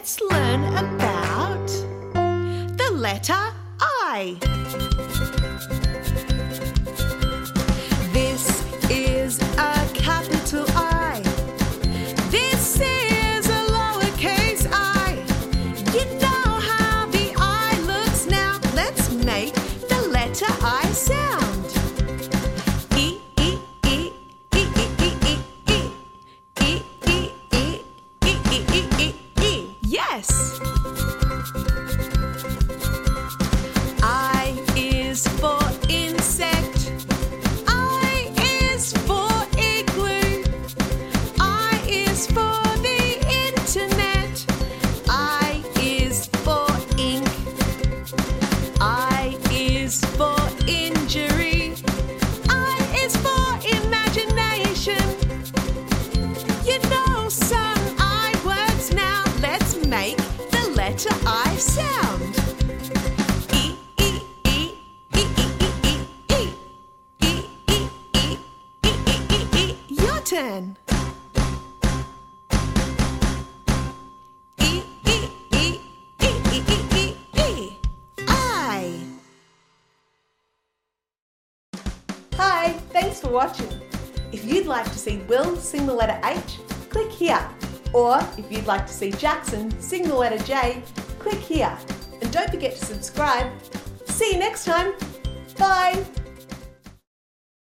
let's learn about the letter I. letter I sound. E E E E E E E E E E E E E E. Your turn. E E E E E E E E. I. Hi, thanks for watching. If you'd like to see Will sing the letter H, click here. Or if you'd like to see Jackson sing the letter J, click here. And don't forget to subscribe. See you next time. Bye.